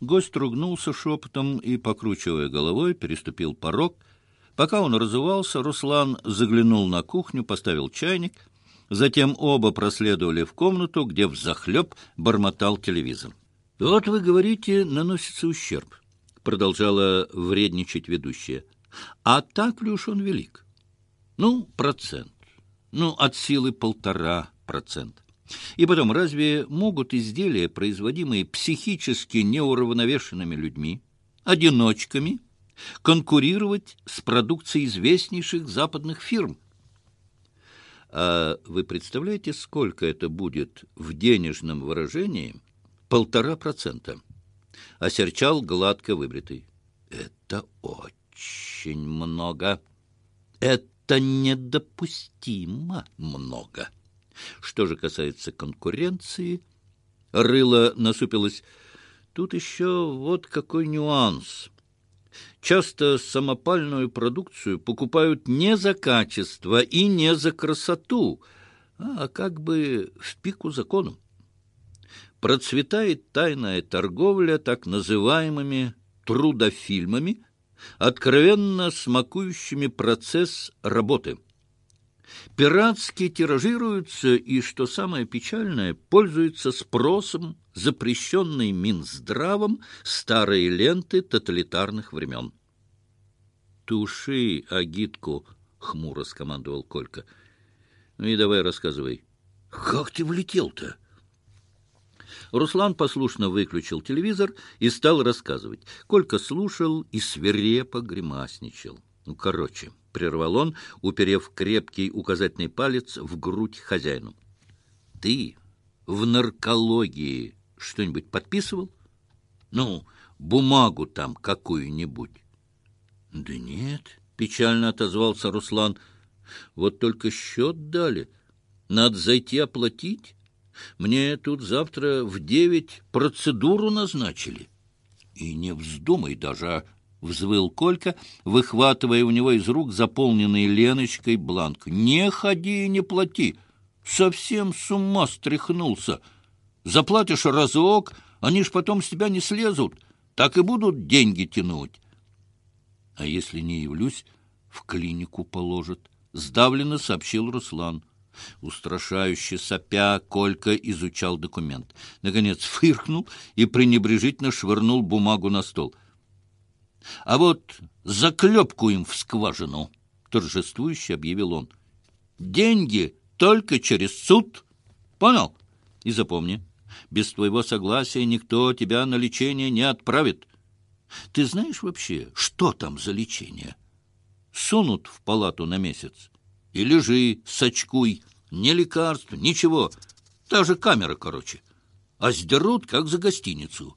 Гость ругнулся шепотом и, покручивая головой, переступил порог. Пока он разувался, Руслан заглянул на кухню, поставил чайник. Затем оба проследовали в комнату, где взахлеб бормотал телевизор. — Вот вы говорите, наносится ущерб, — продолжала вредничать ведущая. — А так ли уж он велик? Ну, процент. Ну, от силы полтора процента. И потом, разве могут изделия, производимые психически неуравновешенными людьми, одиночками, конкурировать с продукцией известнейших западных фирм? А вы представляете, сколько это будет в денежном выражении? Полтора процента. Осерчал гладко выбритый. Это очень много. Это недопустимо много. Что же касается конкуренции, рыло насупилось. Тут еще вот какой нюанс. Часто самопальную продукцию покупают не за качество и не за красоту, а как бы в пику закону. Процветает тайная торговля так называемыми трудофильмами, откровенно смакующими процесс работы – Пиратски тиражируются и, что самое печальное, пользуются спросом запрещенной Минздравом старые ленты тоталитарных времен. «Туши агитку!» — хмуро скомандовал Колька. «Ну и давай рассказывай. Как ты влетел-то?» Руслан послушно выключил телевизор и стал рассказывать. Колька слушал и свирепо гримасничал. Ну, короче, прервал он, уперев крепкий указательный палец в грудь хозяину. Ты в наркологии что-нибудь подписывал? Ну, бумагу там какую-нибудь. Да нет, печально отозвался Руслан. Вот только счет дали. Надо зайти оплатить. Мне тут завтра в девять процедуру назначили. И не вздумай даже, — взвыл Колька, выхватывая у него из рук заполненный Леночкой бланк. — Не ходи и не плати! Совсем с ума стряхнулся! Заплатишь разок, они ж потом с тебя не слезут, так и будут деньги тянуть. — А если не явлюсь, в клинику положат, — сдавленно сообщил Руслан. Устрашающе сопя, Колька изучал документ. Наконец фыркнул и пренебрежительно швырнул бумагу на стол — а вот заклепку им в скважину, — торжествующе объявил он. Деньги только через суд. Понял? И запомни, без твоего согласия никто тебя на лечение не отправит. Ты знаешь вообще, что там за лечение? Сунут в палату на месяц. И лежи, сочкуй. Ни лекарств, ничего. Та же камера, короче. А сдерут, как за гостиницу.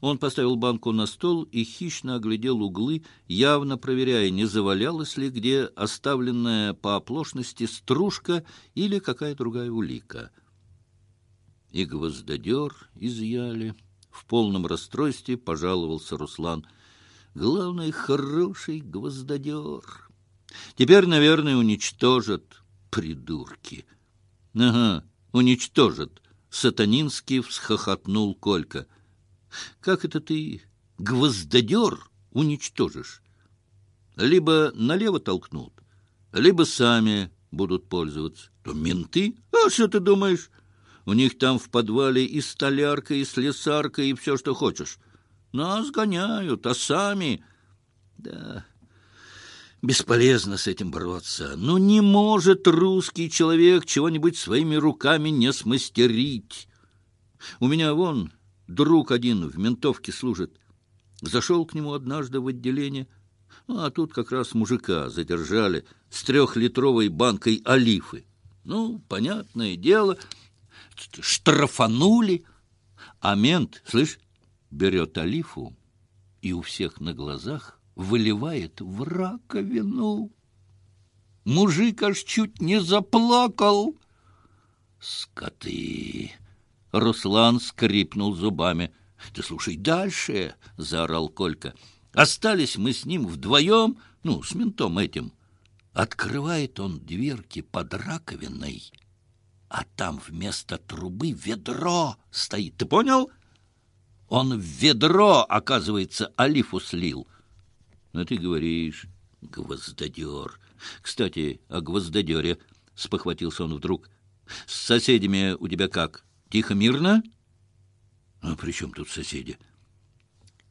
Он поставил банку на стол и хищно оглядел углы, явно проверяя, не завалялась ли где оставленная по оплошности стружка или какая другая улика. И гвоздодер изъяли. В полном расстройстве пожаловался Руслан. Главное, хороший гвоздодер. Теперь, наверное, уничтожат придурки. — Ага, уничтожат. Сатанинский всхохотнул Колька. Как это ты гвоздодер уничтожишь? Либо налево толкнут, либо сами будут пользоваться. То менты? А что ты думаешь? У них там в подвале и столярка, и слесарка, и все, что хочешь. Нас гоняют, а сами... Да, бесполезно с этим бороться. Но не может русский человек чего-нибудь своими руками не смастерить. У меня вон Друг один в ментовке служит. Зашел к нему однажды в отделение, ну, а тут как раз мужика задержали с трехлитровой банкой олифы. Ну, понятное дело, штрафанули. А мент, слышь, берет олифу и у всех на глазах выливает в раковину. Мужик аж чуть не заплакал. Скоты! Руслан скрипнул зубами. — Ты слушай дальше, — заорал Колька. — Остались мы с ним вдвоем, ну, с ментом этим. Открывает он дверки под раковиной, а там вместо трубы ведро стоит. Ты понял? Он в ведро, оказывается, олифу слил. Ну, ты говоришь, гвоздодер. Кстати, о гвоздодере, — спохватился он вдруг. С соседями у тебя как? Тихо, мирно? А при чем тут соседи?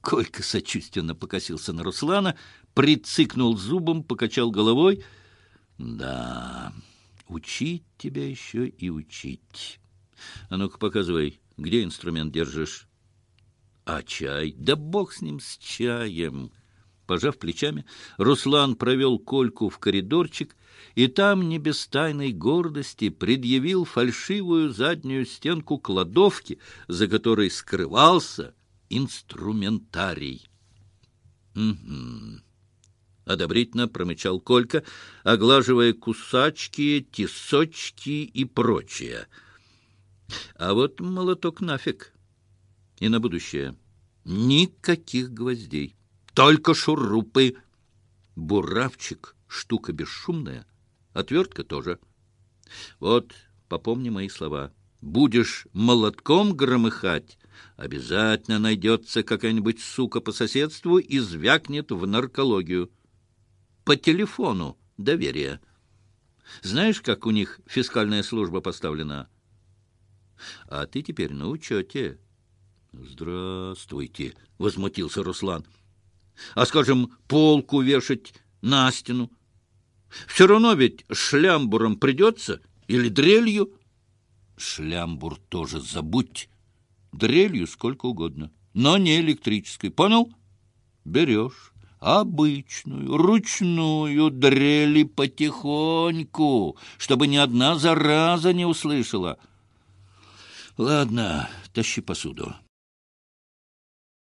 Колька сочувственно покосился на Руслана, прицикнул зубом, покачал головой. Да, учить тебя еще и учить. А ну-ка показывай, где инструмент держишь? А чай? Да бог с ним, с чаем! Пожав плечами, Руслан провел Кольку в коридорчик и там, не без тайной гордости, предъявил фальшивую заднюю стенку кладовки, за которой скрывался инструментарий. «Угу», — одобрительно промычал Колька, оглаживая кусачки, тесочки и прочее. «А вот молоток нафиг!» И на будущее никаких гвоздей, только шурупы. Буравчик — штука бесшумная, отвертка тоже. Вот, попомни мои слова. Будешь молотком громыхать, обязательно найдется какая-нибудь сука по соседству и звякнет в наркологию. По телефону доверие. Знаешь, как у них фискальная служба поставлена? А ты теперь на учете. «Здравствуйте!» — возмутился Руслан. «А, скажем, полку вешать на стену? Все равно ведь шлямбуром придется или дрелью?» «Шлямбур тоже забудь. Дрелью сколько угодно, но не электрической. Понял? Берешь обычную, ручную дрели потихоньку, чтобы ни одна зараза не услышала». «Ладно, тащи посуду».